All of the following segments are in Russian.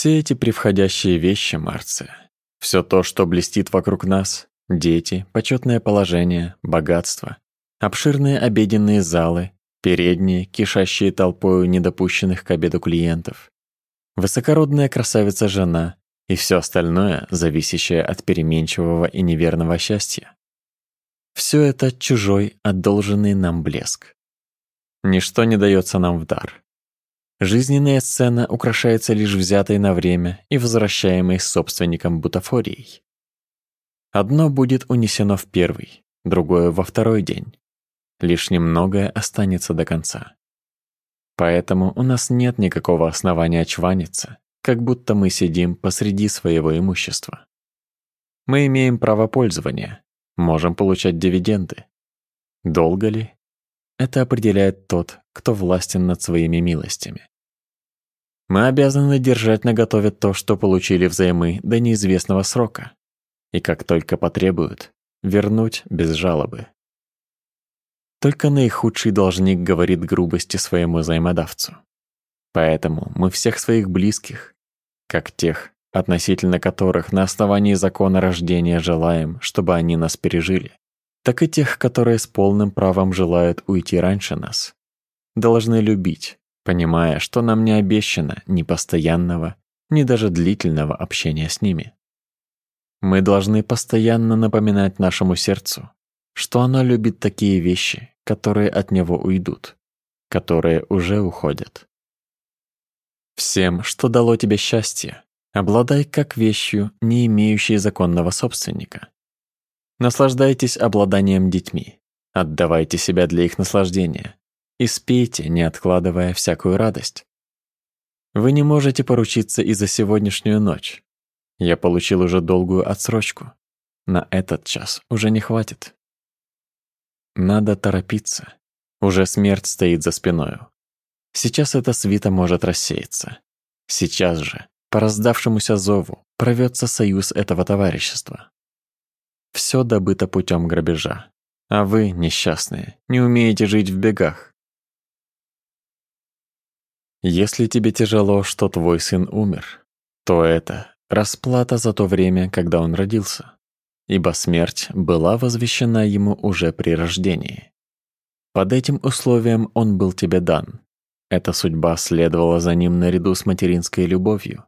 Все эти превходящие вещи, Марция, все то, что блестит вокруг нас, дети, почетное положение, богатство, обширные обеденные залы, передние, кишащие толпою недопущенных к обеду клиентов, высокородная красавица-жена и все остальное, зависящее от переменчивого и неверного счастья. Все это чужой, одолженный нам блеск. Ничто не дается нам в дар. Жизненная сцена украшается лишь взятой на время и возвращаемой собственником бутафорией. Одно будет унесено в первый, другое во второй день. Лишь немногое останется до конца. Поэтому у нас нет никакого основания чваниться, как будто мы сидим посреди своего имущества. Мы имеем право пользования, можем получать дивиденды. Долго ли? Это определяет тот, кто властен над своими милостями. Мы обязаны держать наготове то, что получили взаймы до неизвестного срока, и как только потребуют, вернуть без жалобы. Только наихудший должник говорит грубости своему взаимодавцу. Поэтому мы всех своих близких, как тех, относительно которых на основании закона рождения желаем, чтобы они нас пережили, так и тех, которые с полным правом желают уйти раньше нас, должны любить, понимая, что нам не обещано ни постоянного, ни даже длительного общения с ними. Мы должны постоянно напоминать нашему сердцу, что оно любит такие вещи, которые от него уйдут, которые уже уходят. Всем, что дало тебе счастье, обладай как вещью, не имеющей законного собственника. Наслаждайтесь обладанием детьми, отдавайте себя для их наслаждения, и спейте, не откладывая всякую радость. Вы не можете поручиться и за сегодняшнюю ночь. Я получил уже долгую отсрочку. На этот час уже не хватит. Надо торопиться. Уже смерть стоит за спиною. Сейчас эта свита может рассеяться. Сейчас же, по раздавшемуся зову, провется союз этого товарищества. Все добыто путем грабежа. А вы, несчастные, не умеете жить в бегах. Если тебе тяжело, что твой сын умер, то это расплата за то время, когда он родился, ибо смерть была возвещена ему уже при рождении. Под этим условием он был тебе дан. Эта судьба следовала за ним наряду с материнской любовью.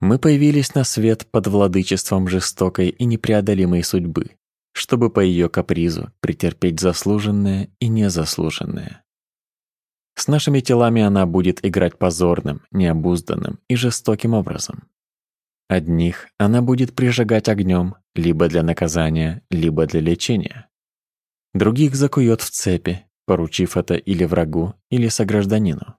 Мы появились на свет под владычеством жестокой и непреодолимой судьбы, чтобы по ее капризу претерпеть заслуженное и незаслуженное. С нашими телами она будет играть позорным, необузданным и жестоким образом. Одних она будет прижигать огнем либо для наказания, либо для лечения. Других закует в цепи, поручив это или врагу, или согражданину.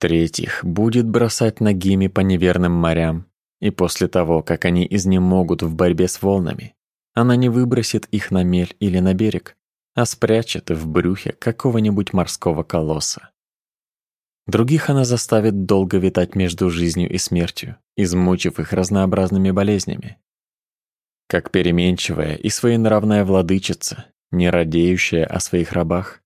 Третьих будет бросать ногими по неверным морям, и после того, как они изнемогут в борьбе с волнами, она не выбросит их на мель или на берег, а спрячет в брюхе какого-нибудь морского колосса. Других она заставит долго витать между жизнью и смертью, измучив их разнообразными болезнями. Как переменчивая и своенравная владычица, не радеющая о своих рабах,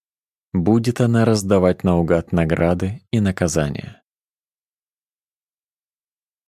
будет она раздавать наугад награды и наказания.